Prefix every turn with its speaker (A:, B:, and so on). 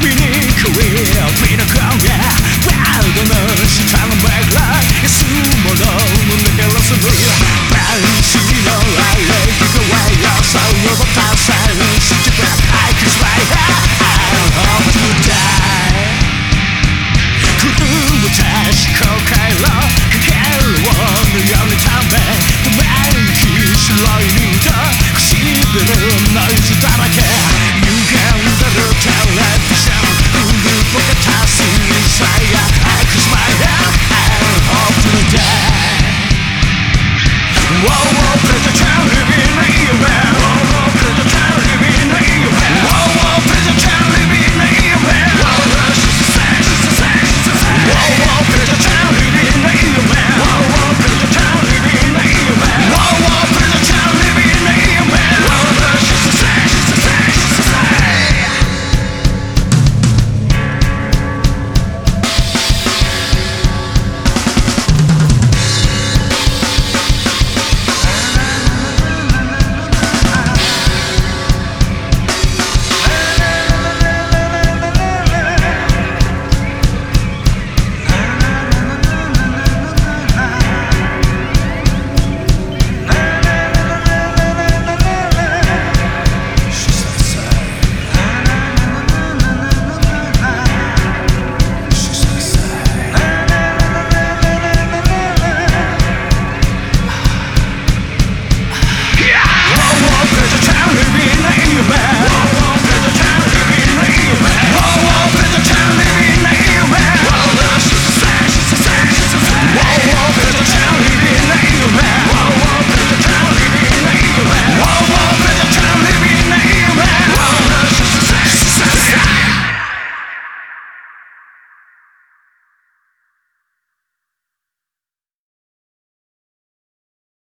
A: 君に whoa, whoa, there's a child